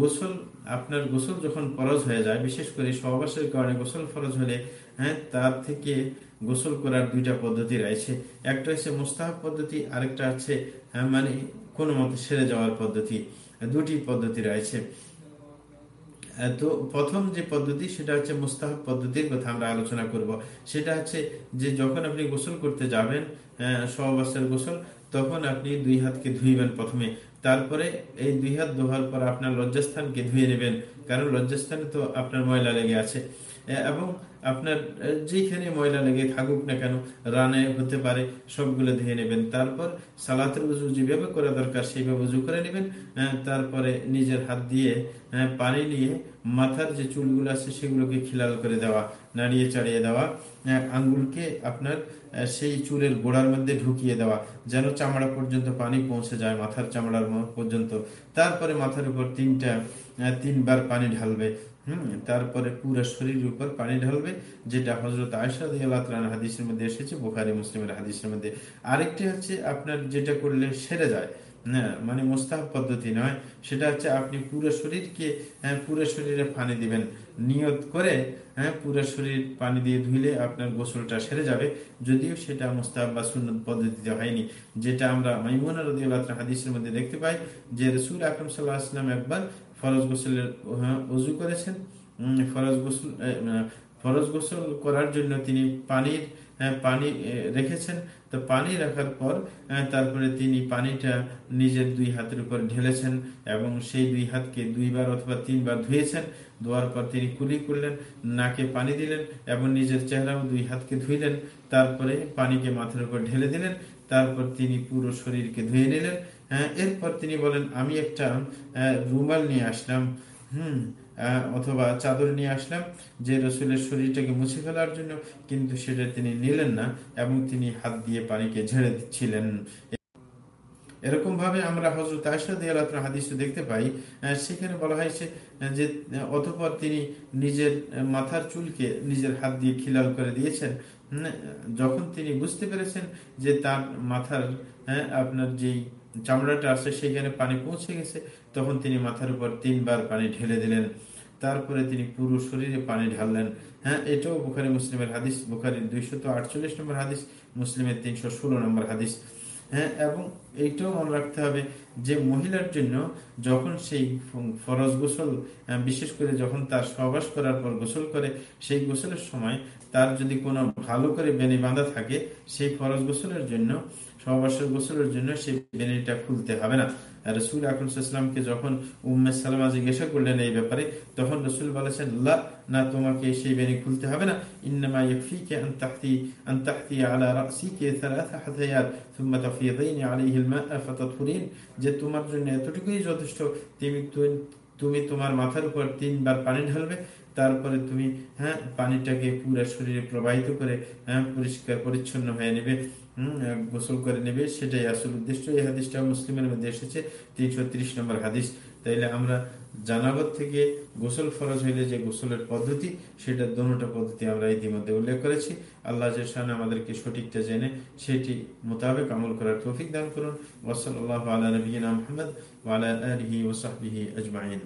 গোসল আপনার গোসল যখন ফরজ হয়ে যায় বিশেষ করে সহবাসের কারণে গোসল ফরজ হলে হ্যাঁ তার থেকে গোসল করার দুইটা পদ্ধতি রয়েছে। একটা হচ্ছে মোস্তাহাব পদ্ধতি আরেকটা আছে হ্যাঁ, মানে কোনো মতে সেরে যাওয়ার পদ্ধতি দুটি পদ্ধতি রয়েছে। তো প্রথম যে পদ্ধতি সেটা হচ্ছে মুস্তাহাব পদ্ধতির কথা আমরা আলোচনা করব। সেটা হচ্ছে যে যখন আপনি গোসল করতে যাবেন সহবাসের গোসল তখন আপনি দুই হাতকে ধুইবেন প্রথমে। তারপরে এই দুই হাত ধোয়ার পর আপনার লজ্জাস্থানকে ধুয়ে নেবেন। কারণ লজ্জাস্থানে তো আপনার ময়লা লেগে আছে। এবং আপনার যেখানে ময়লা লেগে থাকুক না কেন, রানে হতে পারে, সবগুলো ধুয়ে নেবেন। তারপর সালাতের উজু যেভাবে করা দরকার, সেইভাবে উজু করে নেবেন। তারপরে নিজের হাত দিয়ে পানি নিয়ে মাথার যে চুলগুলো আছে, সেগুলোকে খিলাল করে দেওয়া, নাড়িয়ে চাড়িয়ে দেওয়া আঙ্গুলকে আপনার সেই চুলের গোড়ার মধ্যে ঢুকিয়ে দেওয়া, যেন চামড়া পর্যন্ত পানি পৌঁছে যায়, মাথার চামড়ার পর্যন্ত। তারপরে মাথার উপর তিনটা তিনবার পানি ঢালবে। তারপরে পুরো শরীরের উপর পানি ঢালবে যেটা হজরত আয়সা হাদিসের মধ্যে এসেছে বোখারি মুসলিমের হাদিসের মধ্যে। আরেকটি হচ্ছে আপনার যেটা করলে সেরে যায় হ্যাঁ মানে মোস্তাহ পদ্ধতি নয় সেটা হচ্ছে আপনি পুরো শরীরকে হ্যাঁ, পুরো শরীরে পানি দিবেন। নিয়ত করে হ্যাঁ পুরো শরীর পানি দিয়ে ধুইলে আপনার গোসলটা সেরে যাবে যদিও সেটা মোস্তাহ বা সুন্নত পদ্ধতিতে হয়নি। যেটা আমরা মাইমুনা রদিউল্লাহ হাদিসের মধ্যে দেখতে পাই যে রসুল আকরম সাল্লাহ আসলাম একবার ফরজ গোসলের হ্যাঁ, উজু করেছেন। ফরজ গোসল ফরজ গোসল করার জন্য তিনি পানির হ্যাঁ, পানি রেখেছেন। তো পানি রাখার পর তারপরে তিনি পানিটা নিজের দুই হাতের উপর ঢেলেছেন এবং সেই দুই হাতকে দুইবার অথবা তিনবার ধুয়েছেন। ধোয়ার পর তিনি কুলি করলেন নাকে পানি দিলেন এবং নিজের চেহারাও দুই হাতকে ধুইলেন। তারপরে পানিকে মাথার উপর ঢেলে দিলেন। তারপর তিনি পুরো শরীরকে ধুয়ে নিলেন। এরপর তিনি বলেন আমি একটা রুমাল নিয়ে আসলাম হুম অথবা চাদর নিয়ে আসলাম যে রসুলের শরীরটাকে মুছে ফেলার জন্য কিন্তু সেটা তিনি নিলেন না এবং তিনি হাত দিয়ে পানিকে ঝেড়ে দিচ্ছিলেন। এরকম ভাবে আমরা হজরত হাদিস দেখতে পাই সেখানে বলা হয়েছে যে অতপর তিনি নিজের মাথার চুলকে নিজের হাত দিয়ে খিলাল করে দিয়েছেন যখন তিনি বুঝতে পেরেছেন যে তার মাথার হ্যাঁ, আপনার যেই চামড়াটা আছে সেখানে পানি পৌঁছে গেছে। তখন তিনি মাথার উপর তিনবার পানি ঢেলে দিলেন। তারপরে তিনি পুরো শরীরে পানি ঢাললেন। হ্যাঁ এটাও বুখারি মুসলিমের হাদিস। বুখারির দুইশত আটচল্লিশ নম্বর হাদিস, মুসলিমের তিনশো ষোলো নম্বর হাদিস। হ্যাঁ এবং এইটাও মনে রাখতে হবে যে মহিলার জন্য যখন সেই ফরজ গোসল বিশেষ করে যখন তার সহবাস করার পর গোসল করে, সেই গোসলের সময় তার যদি কোনো ভালো করে বেনি বাঁধা থাকে, সেই ফরজ গোসলের জন্য সহবাসের গোসলের জন্য সেই বেনিটা খুলতে হবে না। রসুল আকরমকে যখন উম্মে সালামা জিজ্ঞাসা করলেন এই ব্যাপারে, তখন রসুল বলেছেন, লা, না, তোমাকে সেই বেনি খুলতে হবে না। যে তোমার জন্য এতটুকুই যথেষ্ট তুমি তোমার মাথার উপর তিনবার পানি ঢালবে। তারপরে তুমি হ্যাঁ পানিটাকে পুরো শরীরে প্রবাহিত করে হ্যাঁ পরিষ্কার, পরিচ্ছন্ন হয়ে নেবে গোসল করে নেবে, সেটাই আসল উদ্দেশ্য। এই হাদিসটা মুসলিমের মধ্যে এসেছে, তিনশো নম্বর হাদিস। তাইলে আমরা জানাবত থেকে গোসল ফরজ হইলে যে গোসলের পদ্ধতি, সেটা দোনোটা পদ্ধতি আমরা ইতিমধ্যে উল্লেখ করেছি। আল্লাহ জেসান আমাদেরকে সঠিকটা জেনে সেটি মোতাবেক আমল করার তৌফিক দান করুন। ওসল আল্লাহ আলা নবীনা মোহাম্মদ ওয়ালা আলহি ওসাহবিহি আজমাইন।